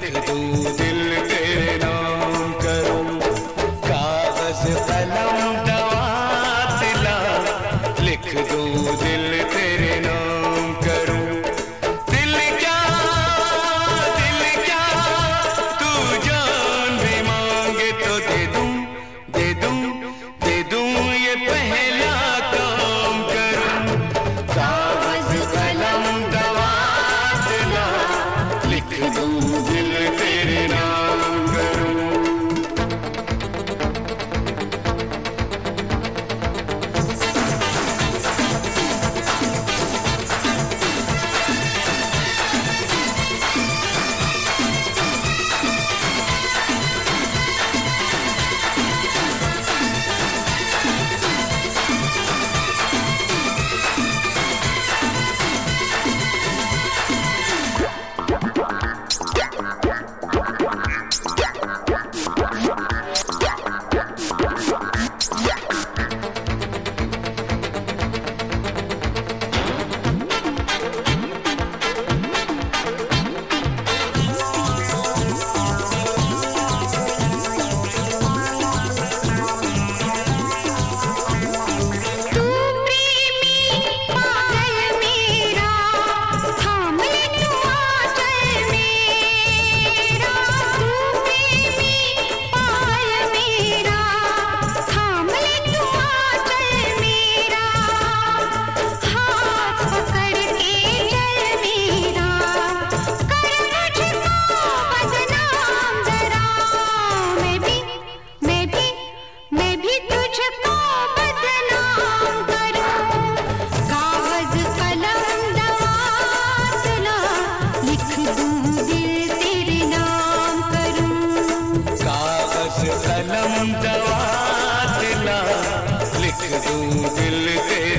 तिल दूध लिख दूँ